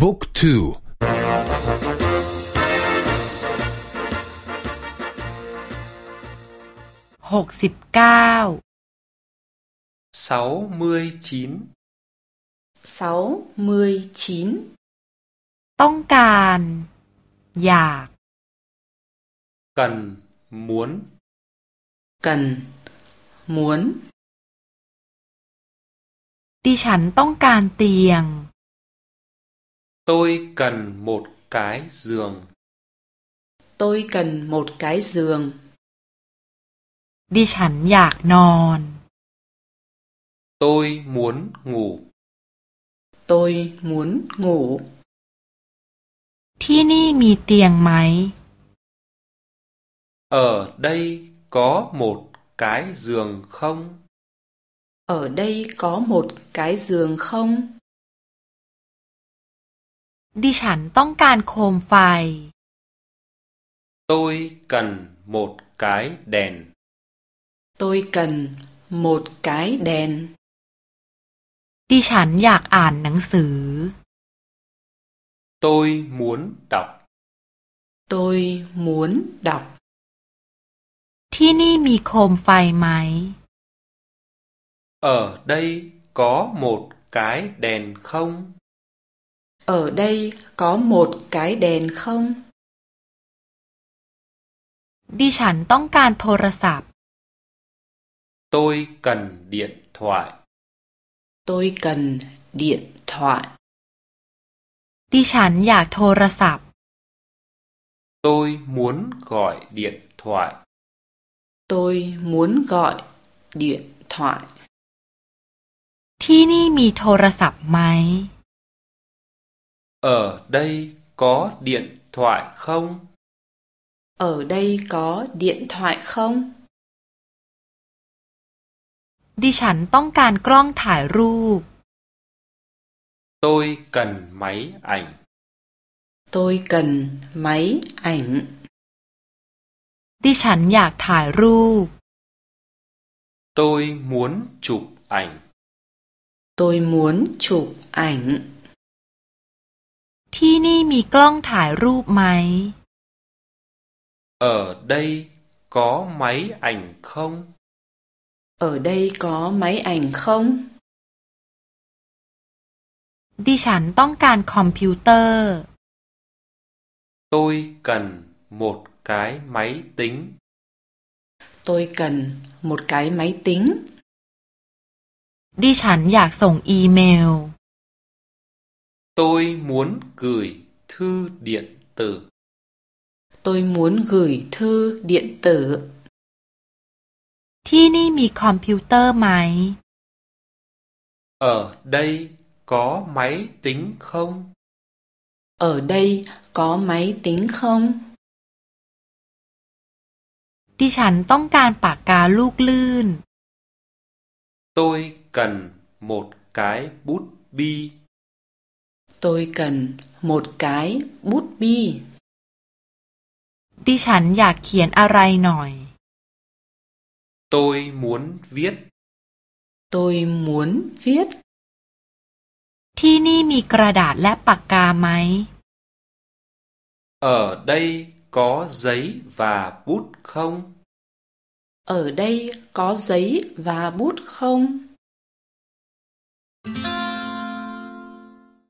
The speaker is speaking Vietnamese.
บุ๊กทูหกสิบเก้า sáu mươi chín sáu mươi chín ต้องการ อยาก cần muốn cần muốn ดิฉันต้องการเตียง Tôi cần một cái giường. Tôi cần một cái giường. Đi chẳng nhạc non. Tôi muốn ngủ. Tôi muốn ngủ. Thi ni mì tiền máy. Ở đây có một cái giường không? Ở đây có một cái giường không? ดิฉันต้องการโคมไฟ tôi cần một cái đèn tôi cần một cái đèn ดิฉันอยากอ่านหนังสือ tôi muốn đọc tôi muốn đọc ที่นี่มีโคมไฟไหม ở đây có một cái đèn không ở đây có một cái đèn không ดิฉันต้องการโทรศัพท์ tôi cần điện thoại tôi cần điện thoại ดิฉันอยากโทรศัพท์ tôi muốn gọi điện thoại tôi muốn gọi điện thoại ที่นี่มีโทรศัพท์ไหม ở đây có điện thoại không ở đây có điện thoại không ดิฉันต้องการกล้องถ่ายรูป tôi cần máy ảnh tôi cần máy ảnh ดิฉันอยากถ่ายรูป tôi muốn chụp ảnh tôi muốn chụp ảnh ที่นี่มีกล้องถ่ายรูปไหม ở đây có máy ảnh không ở đây có máy ảnh không ดิฉันต้องการคอมพิวเตอร์ tôi cần một cái máy tính tôi cần một cái máy tính ดิฉันอยากส่งอีเมล tôi muốn gửi thư điện tử tôi muốn gửi thư điện tử ที่นี่มีคอมพิวเตอร์ไหม ở đây có máy tính không ở đây có máy tính không ดิฉันต้องการปากกาลูกลื่น tôi cần một cái bút bi tôi cần một cái bút bi ดิฉันอยากเขียนอะไรหน่อย tôi muốn viết tôi muốn viết ที่นี่มีกระดาษและปากกาไหม ở đây có giấy và bút không ở đây có giấy và bút không